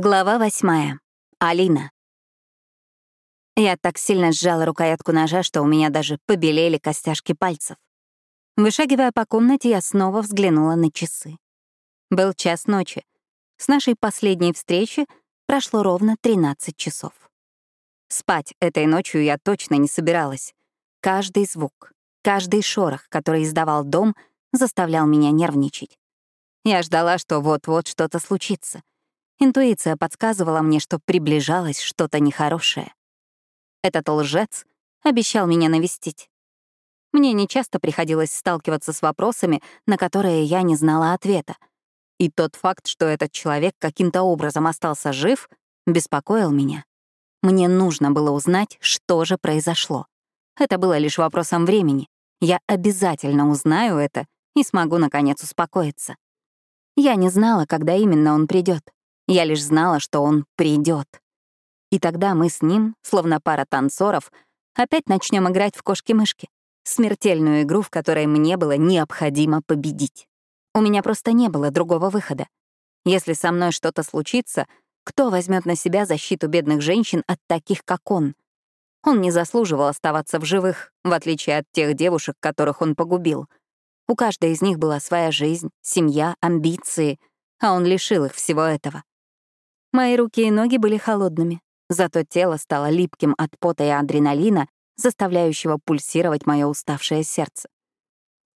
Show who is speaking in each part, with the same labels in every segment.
Speaker 1: Глава восьмая. Алина. Я так сильно сжала рукоятку ножа, что у меня даже побелели костяшки пальцев. Вышагивая по комнате, я снова взглянула на часы. Был час ночи. С нашей последней встречи прошло ровно 13 часов. Спать этой ночью я точно не собиралась. Каждый звук, каждый шорох, который издавал дом, заставлял меня нервничать. Я ждала, что вот-вот что-то случится — Интуиция подсказывала мне, что приближалось что-то нехорошее. Этот лжец обещал меня навестить. Мне нечасто приходилось сталкиваться с вопросами, на которые я не знала ответа. И тот факт, что этот человек каким-то образом остался жив, беспокоил меня. Мне нужно было узнать, что же произошло. Это было лишь вопросом времени. Я обязательно узнаю это и смогу, наконец, успокоиться. Я не знала, когда именно он придет. Я лишь знала, что он придет. И тогда мы с ним, словно пара танцоров, опять начнем играть в кошки-мышки. Смертельную игру, в которой мне было необходимо победить. У меня просто не было другого выхода. Если со мной что-то случится, кто возьмет на себя защиту бедных женщин от таких, как он? Он не заслуживал оставаться в живых, в отличие от тех девушек, которых он погубил. У каждой из них была своя жизнь, семья, амбиции, а он лишил их всего этого. Мои руки и ноги были холодными, зато тело стало липким от пота и адреналина, заставляющего пульсировать мое уставшее сердце.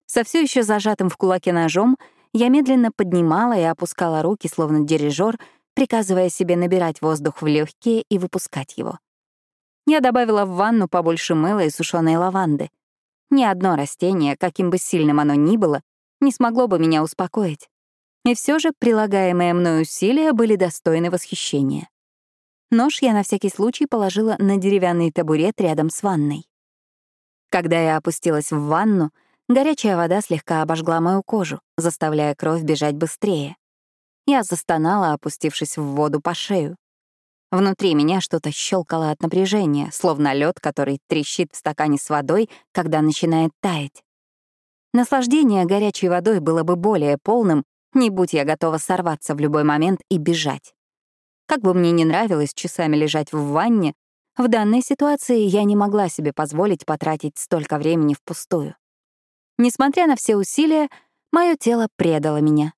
Speaker 1: Со все еще зажатым в кулаке ножом я медленно поднимала и опускала руки, словно дирижер, приказывая себе набирать воздух в легкие и выпускать его. Я добавила в ванну побольше мыла и сушеной лаванды. Ни одно растение, каким бы сильным оно ни было, не смогло бы меня успокоить. И все же прилагаемые мной усилия были достойны восхищения. Нож я на всякий случай положила на деревянный табурет рядом с ванной. Когда я опустилась в ванну, горячая вода слегка обожгла мою кожу, заставляя кровь бежать быстрее. Я застонала, опустившись в воду по шею. Внутри меня что-то щелкало от напряжения, словно лед, который трещит в стакане с водой, когда начинает таять. Наслаждение горячей водой было бы более полным, не будь я готова сорваться в любой момент и бежать. Как бы мне не нравилось часами лежать в ванне, в данной ситуации я не могла себе позволить потратить столько времени впустую. Несмотря на все усилия, мое тело предало меня.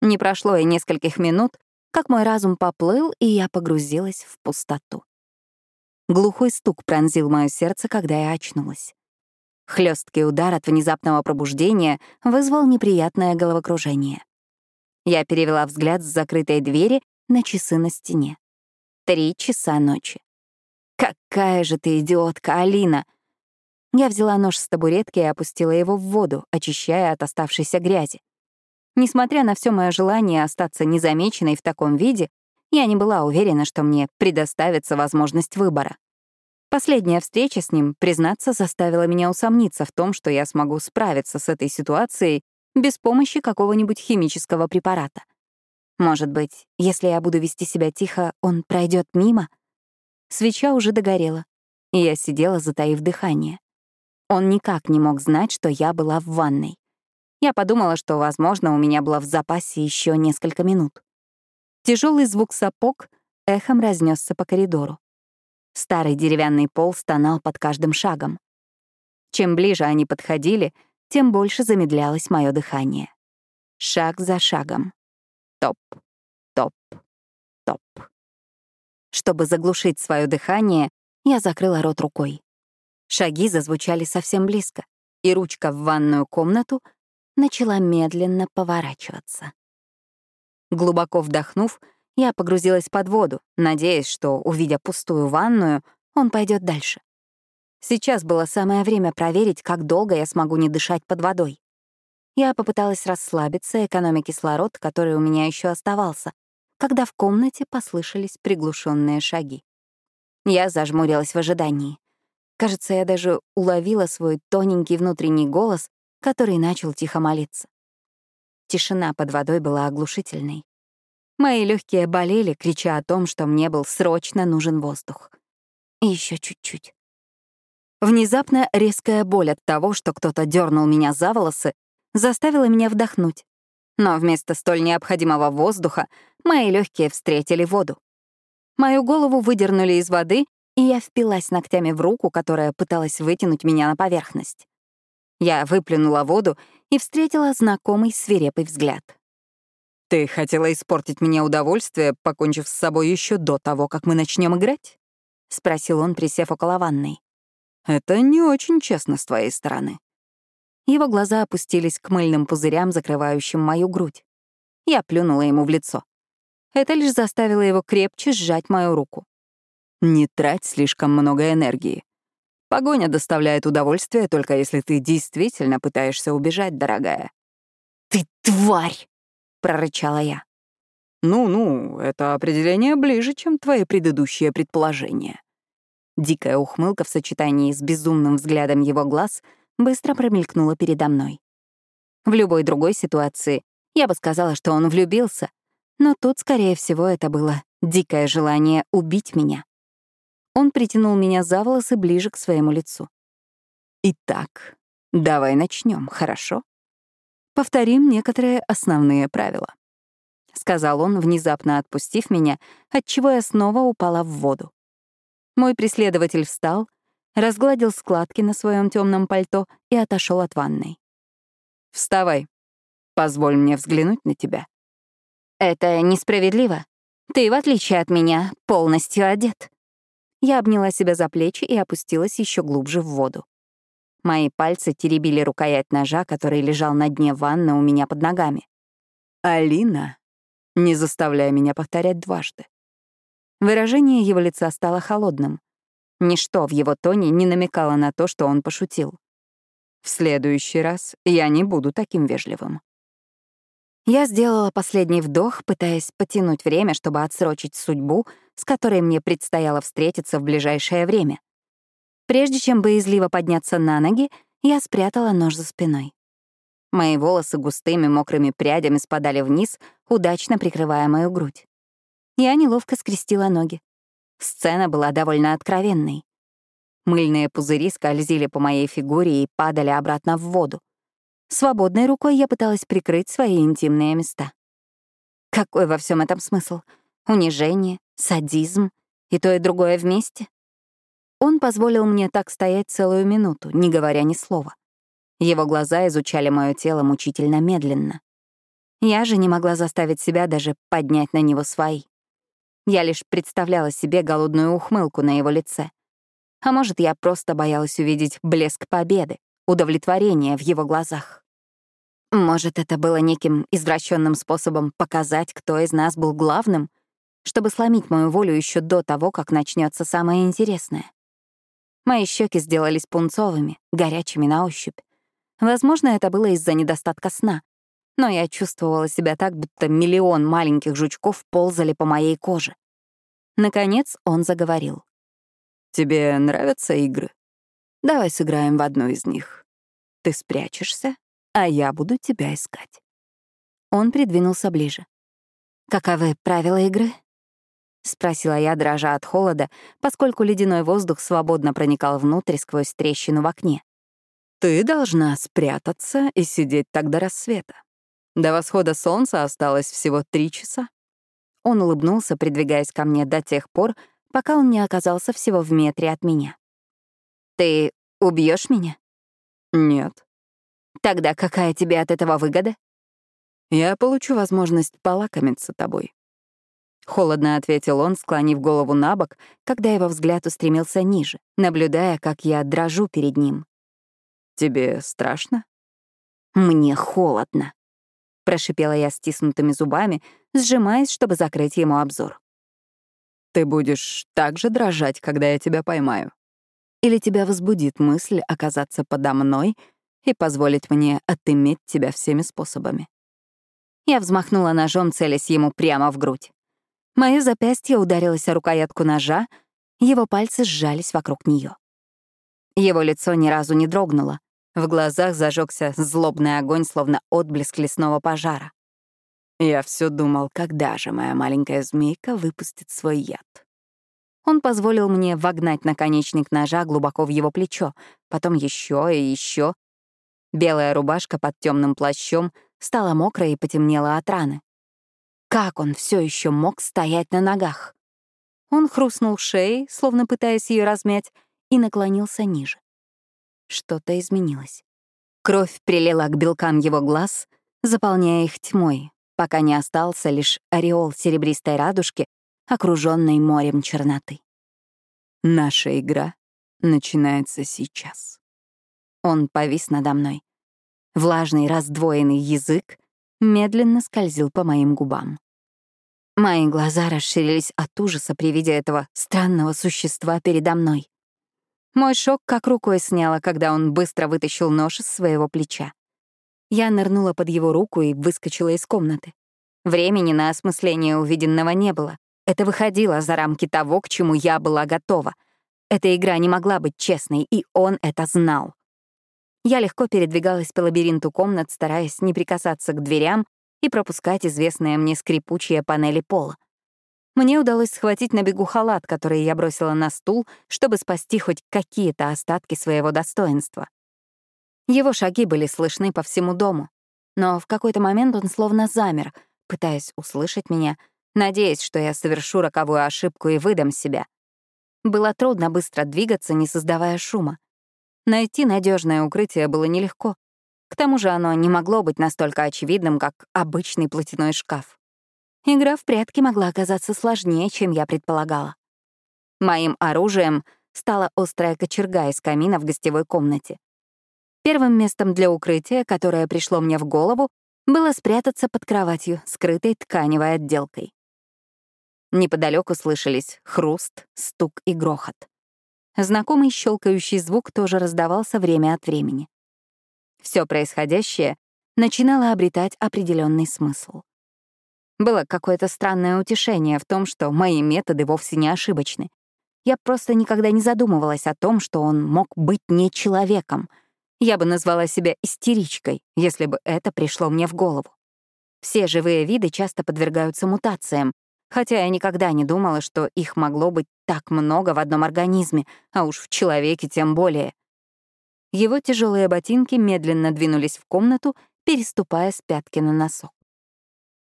Speaker 1: Не прошло и нескольких минут, как мой разум поплыл, и я погрузилась в пустоту. Глухой стук пронзил мое сердце, когда я очнулась. Хлесткий удар от внезапного пробуждения вызвал неприятное головокружение. Я перевела взгляд с закрытой двери на часы на стене. Три часа ночи. «Какая же ты идиотка, Алина!» Я взяла нож с табуретки и опустила его в воду, очищая от оставшейся грязи. Несмотря на все мое желание остаться незамеченной в таком виде, я не была уверена, что мне предоставится возможность выбора. Последняя встреча с ним, признаться, заставила меня усомниться в том, что я смогу справиться с этой ситуацией без помощи какого-нибудь химического препарата. Может быть, если я буду вести себя тихо, он пройдет мимо? Свеча уже догорела, и я сидела, затаив дыхание. Он никак не мог знать, что я была в ванной. Я подумала, что, возможно, у меня было в запасе еще несколько минут. Тяжелый звук сапог эхом разнесся по коридору. Старый деревянный пол стонал под каждым шагом. Чем ближе они подходили, тем больше замедлялось мое дыхание. Шаг за шагом. Топ, топ, топ. Чтобы заглушить свое дыхание, я закрыла рот рукой. Шаги зазвучали совсем близко, и ручка в ванную комнату начала медленно поворачиваться. Глубоко вдохнув, я погрузилась под воду, надеясь, что, увидя пустую ванную, он пойдет дальше. Сейчас было самое время проверить, как долго я смогу не дышать под водой. Я попыталась расслабиться, экономя кислород, который у меня еще оставался, когда в комнате послышались приглушенные шаги. Я зажмурилась в ожидании. Кажется, я даже уловила свой тоненький внутренний голос, который начал тихо молиться. Тишина под водой была оглушительной. Мои легкие болели, крича о том, что мне был срочно нужен воздух. И еще чуть-чуть. Внезапно резкая боль от того, что кто-то дернул меня за волосы, заставила меня вдохнуть. Но вместо столь необходимого воздуха мои легкие встретили воду. Мою голову выдернули из воды, и я впилась ногтями в руку, которая пыталась вытянуть меня на поверхность. Я выплюнула воду и встретила знакомый свирепый взгляд. «Ты хотела испортить мне удовольствие, покончив с собой еще до того, как мы начнем играть?» — спросил он, присев около ванной. «Это не очень честно с твоей стороны». Его глаза опустились к мыльным пузырям, закрывающим мою грудь. Я плюнула ему в лицо. Это лишь заставило его крепче сжать мою руку. «Не трать слишком много энергии. Погоня доставляет удовольствие, только если ты действительно пытаешься убежать, дорогая». «Ты тварь!» — прорычала я. «Ну-ну, это определение ближе, чем твои предыдущие предположения». Дикая ухмылка в сочетании с безумным взглядом его глаз быстро промелькнула передо мной. В любой другой ситуации я бы сказала, что он влюбился, но тут, скорее всего, это было дикое желание убить меня. Он притянул меня за волосы ближе к своему лицу. «Итак, давай начнем, хорошо? Повторим некоторые основные правила», — сказал он, внезапно отпустив меня, отчего я снова упала в воду. Мой преследователь встал, разгладил складки на своем темном пальто и отошел от ванной. «Вставай», Позволь мне взглянуть на тебя». «Это несправедливо. Ты, в отличие от меня, полностью одет». Я обняла себя за плечи и опустилась еще глубже в воду. Мои пальцы теребили рукоять ножа, который лежал на дне ванны у меня под ногами. «Алина, не заставляй меня повторять дважды». Выражение его лица стало холодным. Ничто в его тоне не намекало на то, что он пошутил. «В следующий раз я не буду таким вежливым». Я сделала последний вдох, пытаясь потянуть время, чтобы отсрочить судьбу, с которой мне предстояло встретиться в ближайшее время. Прежде чем боязливо подняться на ноги, я спрятала нож за спиной. Мои волосы густыми мокрыми прядями спадали вниз, удачно прикрывая мою грудь. Я неловко скрестила ноги. Сцена была довольно откровенной. Мыльные пузыри скользили по моей фигуре и падали обратно в воду. Свободной рукой я пыталась прикрыть свои интимные места. Какой во всем этом смысл? Унижение, садизм и то и другое вместе? Он позволил мне так стоять целую минуту, не говоря ни слова. Его глаза изучали мое тело мучительно медленно. Я же не могла заставить себя даже поднять на него свои. Я лишь представляла себе голодную ухмылку на его лице. А может, я просто боялась увидеть блеск победы, удовлетворение в его глазах. Может, это было неким извращенным способом показать, кто из нас был главным, чтобы сломить мою волю еще до того, как начнется самое интересное. Мои щеки сделались пунцовыми, горячими на ощупь. Возможно, это было из-за недостатка сна, но я чувствовала себя так, будто миллион маленьких жучков ползали по моей коже. Наконец он заговорил. «Тебе нравятся игры? Давай сыграем в одну из них. Ты спрячешься, а я буду тебя искать». Он придвинулся ближе. «Каковы правила игры?» — спросила я, дрожа от холода, поскольку ледяной воздух свободно проникал внутрь сквозь трещину в окне. «Ты должна спрятаться и сидеть так до рассвета. До восхода солнца осталось всего три часа». Он улыбнулся, придвигаясь ко мне до тех пор, пока он не оказался всего в метре от меня. «Ты убьешь меня?» «Нет». «Тогда какая тебе от этого выгода?» «Я получу возможность полакомиться тобой». Холодно ответил он, склонив голову на бок, когда его взгляд устремился ниже, наблюдая, как я дрожу перед ним. «Тебе страшно?» «Мне холодно», — прошипела я стиснутыми зубами, сжимаясь, чтобы закрыть ему обзор. «Ты будешь так же дрожать, когда я тебя поймаю?» Или тебя возбудит мысль оказаться подо мной и позволить мне отыметь тебя всеми способами. Я взмахнула ножом, целясь ему прямо в грудь. Моё запястье ударилось о рукоятку ножа, его пальцы сжались вокруг неё. Его лицо ни разу не дрогнуло, в глазах зажегся злобный огонь, словно отблеск лесного пожара. Я все думал, когда же моя маленькая змейка выпустит свой яд. Он позволил мне вогнать наконечник ножа глубоко в его плечо, потом еще и еще. Белая рубашка под темным плащом стала мокрой и потемнела от раны. Как он все еще мог стоять на ногах? Он хрустнул шеей, словно пытаясь ее размять, и наклонился ниже. Что-то изменилось. Кровь прилила к белкам его глаз, заполняя их тьмой, пока не остался лишь ореол серебристой радужки, окруженный морем черноты.
Speaker 2: Наша игра начинается сейчас.
Speaker 1: Он повис надо мной. Влажный раздвоенный язык медленно скользил по моим губам. Мои глаза расширились от ужаса при виде этого странного существа передо мной. Мой шок как рукой сняло, когда он быстро вытащил нож из своего плеча. Я нырнула под его руку и выскочила из комнаты. Времени на осмысление увиденного не было. Это выходило за рамки того, к чему я была готова. Эта игра не могла быть честной, и он это знал. Я легко передвигалась по лабиринту комнат, стараясь не прикасаться к дверям и пропускать известные мне скрипучие панели пола. Мне удалось схватить на бегу халат, который я бросила на стул, чтобы спасти хоть какие-то остатки своего достоинства. Его шаги были слышны по всему дому, но в какой-то момент он словно замер, пытаясь услышать меня, надеясь, что я совершу роковую ошибку и выдам себя. Было трудно быстро двигаться, не создавая шума. Найти надежное укрытие было нелегко. К тому же оно не могло быть настолько очевидным, как обычный платяной шкаф. Игра в прятки могла оказаться сложнее, чем я предполагала. Моим оружием стала острая кочерга из камина в гостевой комнате. Первым местом для укрытия, которое пришло мне в голову, было спрятаться под кроватью, скрытой тканевой отделкой. Неподалеку слышались хруст, стук и грохот. Знакомый щелкающий звук тоже раздавался время от времени. Все происходящее начинало обретать определенный смысл. Было какое-то странное утешение в том, что мои методы вовсе не ошибочны. Я просто никогда не задумывалась о том, что он мог быть не человеком. Я бы назвала себя истеричкой, если бы это пришло мне в голову. Все живые виды часто подвергаются мутациям, хотя я никогда не думала, что их могло быть так много в одном организме, а уж в человеке тем более. Его тяжелые ботинки медленно двинулись в комнату, переступая с пятки на носок.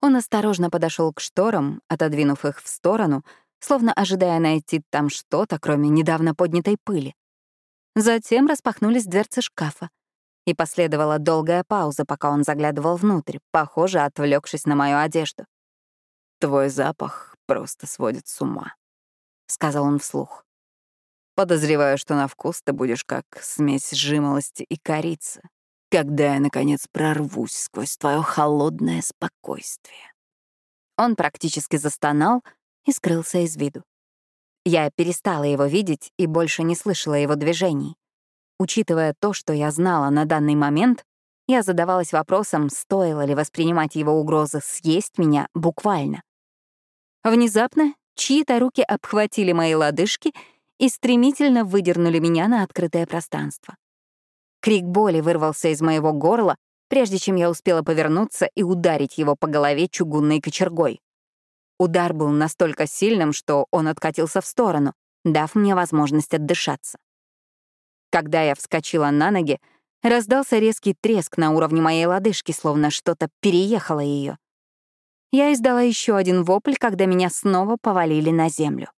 Speaker 1: Он осторожно подошел к шторам, отодвинув их в сторону, словно ожидая найти там что-то, кроме недавно поднятой пыли. Затем распахнулись дверцы шкафа, и последовала долгая пауза, пока он заглядывал внутрь, похоже, отвлекшись на мою одежду.
Speaker 2: «Твой запах просто сводит с ума», — сказал он вслух. «Подозреваю, что на вкус ты будешь как смесь жимолости и корицы когда я, наконец, прорвусь сквозь твое холодное спокойствие.
Speaker 1: Он практически застонал и скрылся из виду. Я перестала его видеть и больше не слышала его движений. Учитывая то, что я знала на данный момент, я задавалась вопросом, стоило ли воспринимать его угрозы съесть меня буквально. Внезапно чьи-то руки обхватили мои лодыжки и стремительно выдернули меня на открытое пространство. Крик боли вырвался из моего горла, прежде чем я успела повернуться и ударить его по голове чугунной кочергой. Удар был настолько сильным, что он откатился в сторону, дав мне возможность отдышаться. Когда я вскочила на ноги, раздался резкий треск на уровне моей лодыжки, словно что-то переехало ее. Я издала еще один вопль, когда меня снова повалили на землю.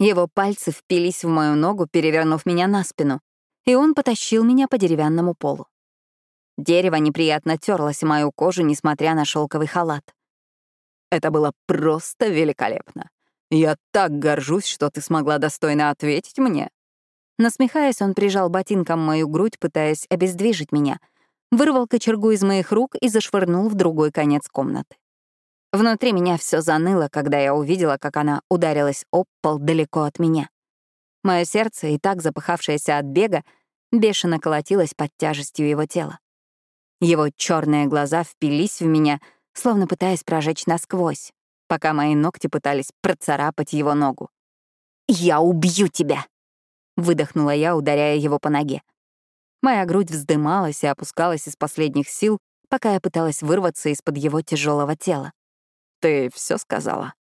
Speaker 1: Его пальцы впились в мою ногу, перевернув меня на спину, и он потащил меня по деревянному полу. Дерево неприятно терлось мою кожу, несмотря на шелковый халат.
Speaker 2: Это было просто великолепно. Я так горжусь, что ты смогла достойно ответить мне.
Speaker 1: Насмехаясь, он прижал ботинком мою грудь, пытаясь обездвижить меня, вырвал кочергу из моих рук и зашвырнул в другой конец комнаты. Внутри меня все заныло, когда я увидела, как она ударилась об пол далеко от меня. Мое сердце, и так запыхавшееся от бега, бешено колотилось под тяжестью его тела. Его черные глаза впились в меня, словно пытаясь прожечь насквозь, пока мои ногти пытались процарапать его ногу. «Я убью тебя!» — выдохнула я, ударяя его по ноге. Моя грудь вздымалась и опускалась из последних сил, пока я пыталась вырваться из-под его тяжелого тела.
Speaker 2: «Ты все сказала?»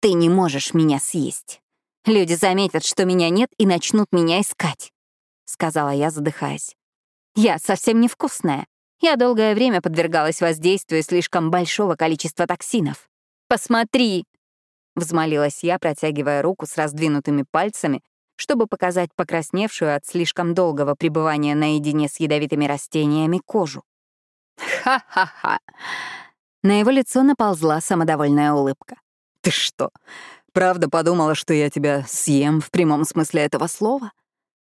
Speaker 1: «Ты не можешь меня съесть!» Люди заметят, что меня нет, и начнут меня искать», — сказала я, задыхаясь. «Я совсем невкусная. Я долгое время подвергалась воздействию слишком большого количества токсинов. Посмотри!» — взмолилась я, протягивая руку с раздвинутыми пальцами, чтобы показать покрасневшую от слишком долгого пребывания наедине с ядовитыми растениями кожу. «Ха-ха-ха!» На его лицо наползла самодовольная улыбка.
Speaker 2: «Ты что, правда подумала, что я тебя съем в прямом смысле этого слова?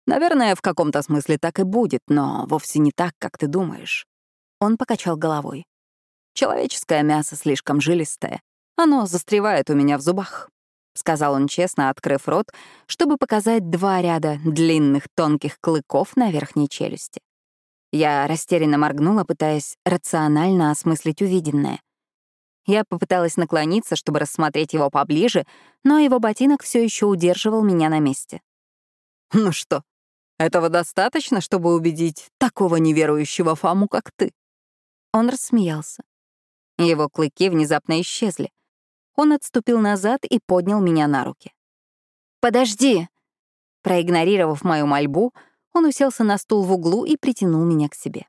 Speaker 2: Наверное, в каком-то смысле так и будет, но вовсе не так, как ты думаешь». Он покачал головой. «Человеческое мясо слишком жилистое. Оно застревает у меня в зубах. — сказал он честно, открыв рот, чтобы показать два ряда длинных тонких клыков на верхней челюсти. Я растерянно моргнула, пытаясь рационально осмыслить увиденное. Я попыталась наклониться, чтобы рассмотреть его поближе, но его ботинок все еще удерживал меня на месте. «Ну что, этого достаточно, чтобы убедить такого неверующего Фаму, как ты?» Он рассмеялся. Его клыки внезапно исчезли. Он отступил назад и поднял меня на руки.
Speaker 1: «Подожди!»
Speaker 2: Проигнорировав мою мольбу, он уселся на стул в углу и притянул меня к себе.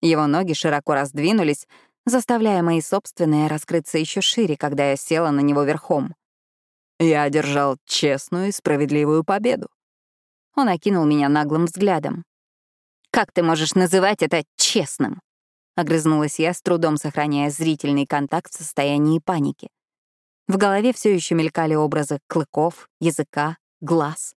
Speaker 2: Его ноги широко раздвинулись, заставляя мои собственные раскрыться еще шире, когда я села на него верхом. Я одержал честную и справедливую победу. Он окинул меня наглым взглядом.
Speaker 1: «Как ты можешь называть это честным?» — огрызнулась я, с трудом сохраняя зрительный контакт в состоянии паники. В голове все еще мелькали образы клыков, языка, глаз.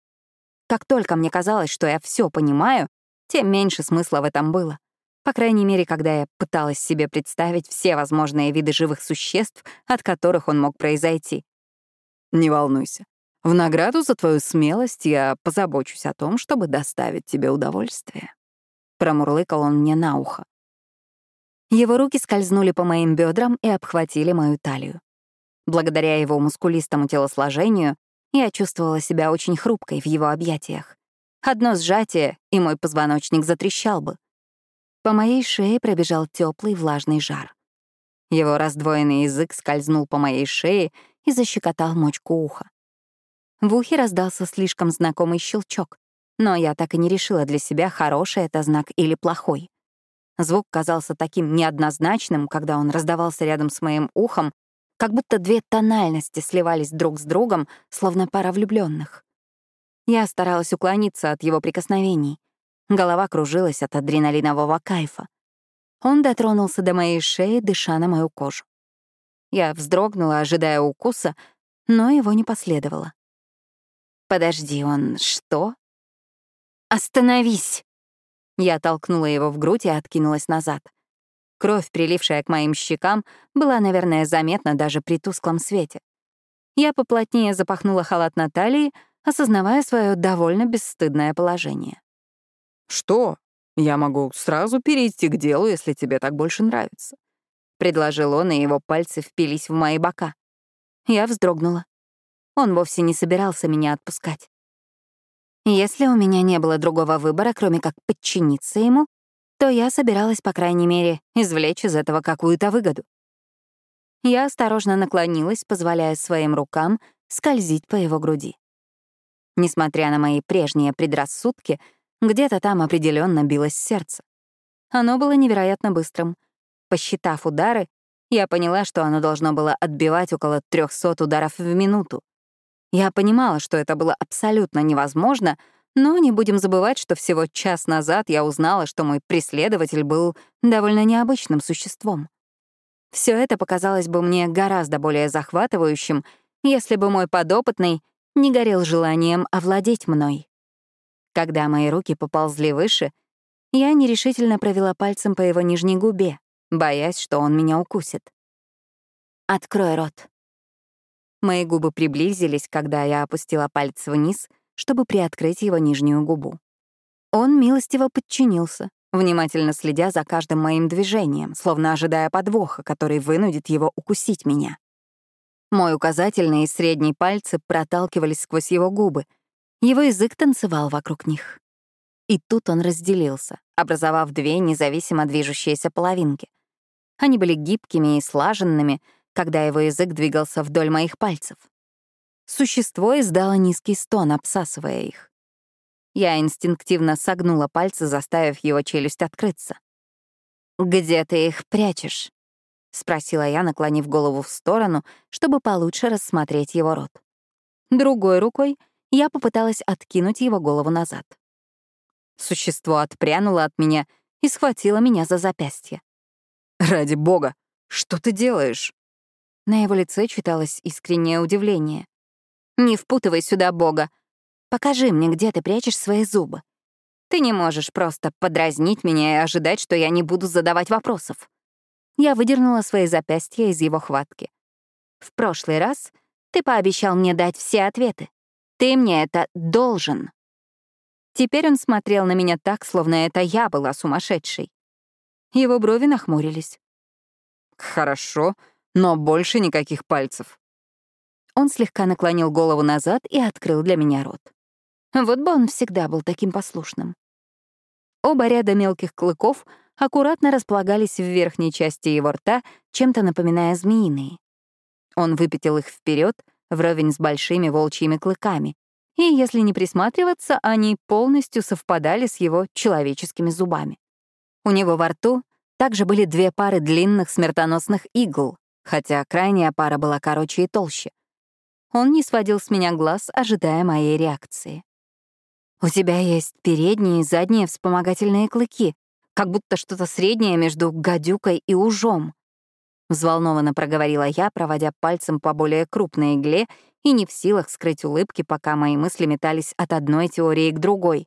Speaker 1: Как только мне казалось, что я все понимаю, тем меньше смысла в этом было. По крайней мере, когда я пыталась себе представить все возможные виды живых существ, от которых он мог произойти.
Speaker 2: «Не волнуйся. В награду за твою смелость я позабочусь о том, чтобы доставить тебе удовольствие». Промурлыкал он мне на ухо.
Speaker 1: Его руки скользнули по моим бедрам и обхватили мою талию. Благодаря его мускулистому телосложению я чувствовала себя очень хрупкой в его объятиях. Одно сжатие, и мой позвоночник затрещал бы. По моей шее пробежал теплый влажный жар. Его раздвоенный язык скользнул по моей шее и защекотал мочку уха. В ухе раздался слишком знакомый щелчок, но я так и не решила для себя, хороший это знак или плохой. Звук казался таким неоднозначным, когда он раздавался рядом с моим ухом, как будто две тональности сливались друг с другом, словно пара влюбленных. Я старалась уклониться от его прикосновений. Голова кружилась от адреналинового кайфа. Он дотронулся до моей шеи, дыша на мою кожу. Я вздрогнула, ожидая укуса, но его не последовало. «Подожди, он что?» «Остановись!» Я толкнула его в грудь и откинулась назад. Кровь, прилившая к моим щекам, была, наверное, заметна даже при тусклом свете. Я поплотнее запахнула халат на талии, осознавая свое довольно бесстыдное положение.
Speaker 2: «Что? Я могу сразу перейти к делу, если тебе так больше нравится», — предложил он, и его пальцы впились в мои бока.
Speaker 1: Я вздрогнула. Он вовсе не собирался меня отпускать. Если у меня не было другого выбора, кроме как подчиниться ему, то я собиралась, по крайней мере, извлечь из этого какую-то выгоду. Я осторожно наклонилась, позволяя своим рукам скользить по его груди. Несмотря на мои прежние предрассудки, где-то там определенно билось сердце. Оно было невероятно быстрым. Посчитав удары, я поняла, что оно должно было отбивать около 300 ударов в минуту. Я понимала, что это было абсолютно невозможно — но не будем забывать, что всего час назад я узнала, что мой преследователь был довольно необычным существом. Все это показалось бы мне гораздо более захватывающим, если бы мой подопытный не горел желанием овладеть мной. Когда мои руки поползли выше, я нерешительно провела пальцем по его нижней губе, боясь, что он меня укусит. «Открой рот». Мои губы приблизились, когда я опустила палец вниз — чтобы приоткрыть его нижнюю губу. Он милостиво подчинился, внимательно следя за каждым моим движением, словно ожидая подвоха, который вынудит его укусить меня. Мой указательный и средний пальцы проталкивались сквозь его губы. Его язык танцевал вокруг них. И тут он разделился, образовав две независимо движущиеся половинки. Они были гибкими и слаженными, когда его язык двигался вдоль моих пальцев. Существо издало низкий стон, обсасывая их. Я инстинктивно согнула пальцы, заставив его челюсть открыться. «Где ты их прячешь?» — спросила я, наклонив голову в сторону, чтобы получше рассмотреть его рот. Другой рукой я попыталась откинуть его голову назад. Существо отпрянуло от меня и схватило меня за запястье.
Speaker 2: «Ради бога, что ты делаешь?»
Speaker 1: На его лице читалось искреннее удивление. «Не впутывай сюда бога. Покажи мне, где ты прячешь свои зубы. Ты не можешь просто подразнить меня и ожидать, что я не буду задавать вопросов». Я выдернула свои запястья из его хватки. «В прошлый раз ты пообещал мне дать все ответы. Ты мне это должен». Теперь он смотрел на меня так, словно это я была сумасшедшей. Его брови нахмурились.
Speaker 2: «Хорошо, но больше никаких пальцев».
Speaker 1: Он слегка наклонил голову назад и открыл для меня рот. Вот бы он всегда был таким послушным. Оба ряда мелких клыков аккуратно располагались в верхней части его рта, чем-то напоминая змеиные. Он выпятил их вперед, вровень с большими волчьими клыками, и, если не присматриваться, они полностью совпадали с его человеческими зубами. У него во рту также были две пары длинных смертоносных игл, хотя крайняя пара была короче и толще. Он не сводил с меня глаз, ожидая моей реакции. «У тебя есть передние и задние вспомогательные клыки, как будто что-то среднее между гадюкой и ужом», Взволнованно проговорила я, проводя пальцем по более крупной игле и не в силах скрыть улыбки, пока мои мысли метались от одной теории к другой.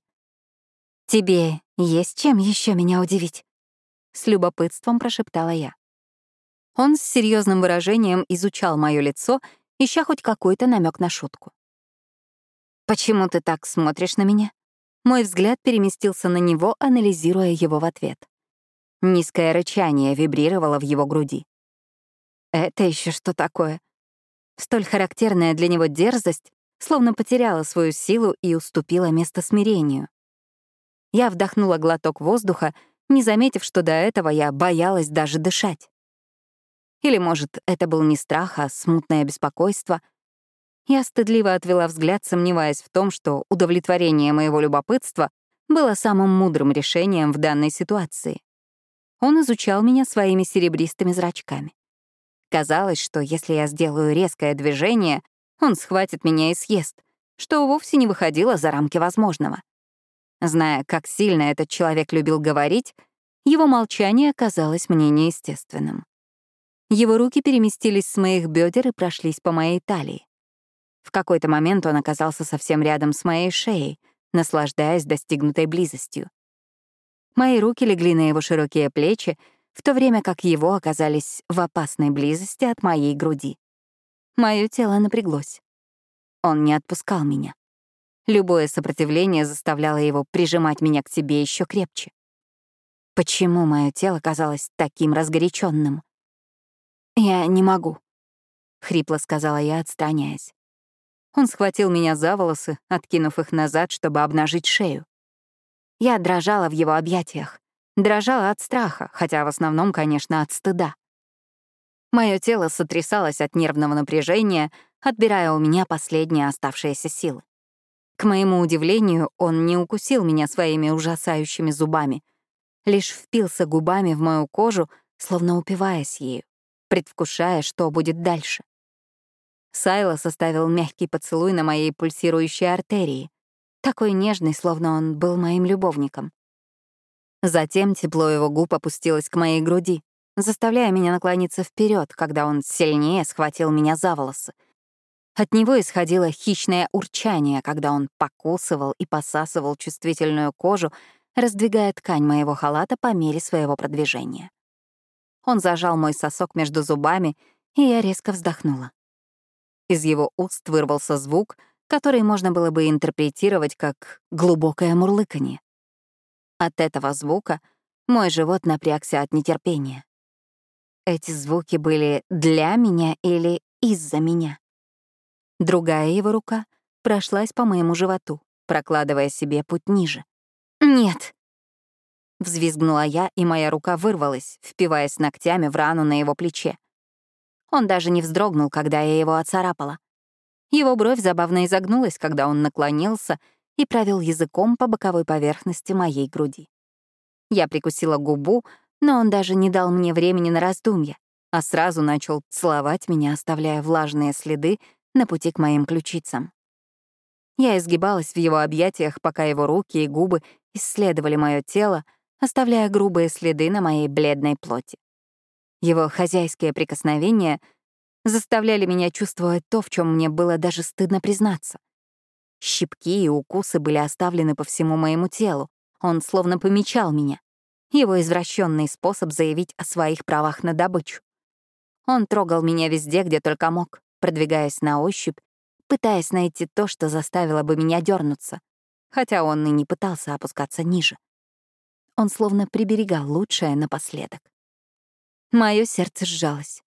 Speaker 1: «Тебе есть чем еще меня удивить?» С любопытством прошептала я. Он с серьезным выражением изучал мое лицо, ища хоть какой-то намек на шутку. «Почему ты так смотришь на меня?» Мой взгляд переместился на него, анализируя его в ответ. Низкое рычание вибрировало в его груди. Это еще что такое? Столь характерная для него дерзость словно потеряла свою силу и уступила место смирению. Я вдохнула глоток воздуха, не заметив, что до этого я боялась даже дышать. Или, может, это был не страх, а смутное беспокойство. Я стыдливо отвела взгляд, сомневаясь в том, что удовлетворение моего любопытства было самым мудрым решением в данной ситуации. Он изучал меня своими серебристыми зрачками. Казалось, что если я сделаю резкое движение, он схватит меня и съест, что вовсе не выходило за рамки возможного. Зная, как сильно этот человек любил говорить, его молчание казалось мне неестественным. Его руки переместились с моих бедер и прошлись по моей талии. В какой-то момент он оказался совсем рядом с моей шеей, наслаждаясь достигнутой близостью. Мои руки легли на его широкие плечи, в то время как его оказались в опасной близости от моей груди. Моё тело напряглось. Он не отпускал меня. Любое сопротивление заставляло его прижимать меня к себе еще крепче. Почему мое тело казалось таким разгоряченным? «Я не могу», — хрипло сказала я, отстраняясь. Он схватил меня за волосы, откинув их назад, чтобы обнажить шею. Я дрожала в его объятиях. Дрожала от страха, хотя в основном, конечно, от стыда. Мое тело сотрясалось от нервного напряжения, отбирая у меня последние оставшиеся силы. К моему удивлению, он не укусил меня своими ужасающими зубами, лишь впился губами в мою кожу, словно упиваясь ею, предвкушая, что будет дальше. Сайло составил мягкий поцелуй на моей пульсирующей артерии, такой нежный, словно он был моим любовником. Затем тепло его губ опустилось к моей груди, заставляя меня наклониться вперед, когда он сильнее схватил меня за волосы. От него исходило хищное урчание, когда он покусывал и посасывал чувствительную кожу, раздвигая ткань моего халата по мере своего продвижения. Он зажал мой сосок между зубами, и я резко вздохнула. Из его уст вырвался звук, который можно было бы интерпретировать как глубокое мурлыканье. От этого звука мой живот напрягся от нетерпения. Эти звуки были для меня или из-за меня? Другая его рука прошлась по моему животу, прокладывая себе путь ниже. «Нет!» Взвизгнула я, и моя рука вырвалась, впиваясь ногтями в рану на его плече. Он даже не вздрогнул, когда я его оцарапала. Его бровь забавно изогнулась, когда он наклонился и провел языком по боковой поверхности моей груди. Я прикусила губу, но он даже не дал мне времени на раздумья. а сразу начал целовать меня, оставляя влажные следы на пути к моим ключицам. Я изгибалась в его объятиях, пока его руки и губы исследовали мое тело, оставляя грубые следы на моей бледной плоти. Его хозяйские прикосновения заставляли меня чувствовать то, в чем мне было даже стыдно признаться. Щипки и укусы были оставлены по всему моему телу. Он словно помечал меня. Его извращенный способ заявить о своих правах на добычу. Он трогал меня везде, где только мог, продвигаясь на ощупь, пытаясь найти то, что заставило бы меня дернуться, хотя он и не пытался опускаться ниже. Он словно приберегал лучшее напоследок. Мое сердце сжалось.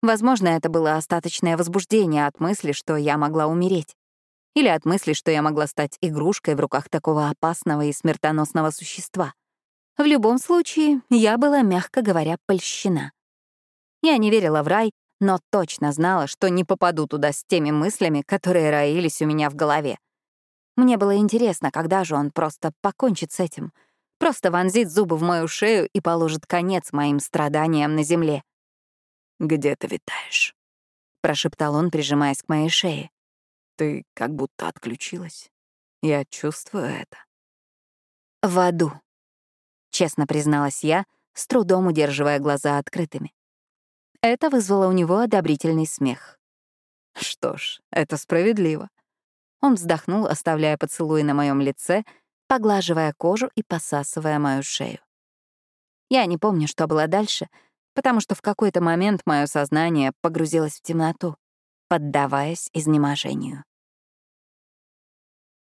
Speaker 1: Возможно, это было остаточное возбуждение от мысли, что я могла умереть. Или от мысли, что я могла стать игрушкой в руках такого опасного и смертоносного существа. В любом случае, я была, мягко говоря, польщена. Я не верила в рай, но точно знала, что не попаду туда с теми мыслями, которые роились у меня в голове. Мне было интересно, когда же он просто покончит с этим, просто вонзит зубы в мою шею и положит конец моим страданиям на земле.
Speaker 2: «Где ты витаешь?»
Speaker 1: — прошептал он, прижимаясь к моей шее.
Speaker 2: «Ты как будто отключилась. Я чувствую это».
Speaker 1: «В аду», — честно призналась я, с трудом удерживая глаза открытыми. Это вызвало у него одобрительный смех.
Speaker 2: Что ж, это справедливо.
Speaker 1: Он вздохнул, оставляя поцелуй на моем лице, поглаживая кожу и посасывая мою шею. Я не помню, что было дальше, потому что в какой-то момент мое сознание погрузилось в темноту, поддаваясь изнеможению.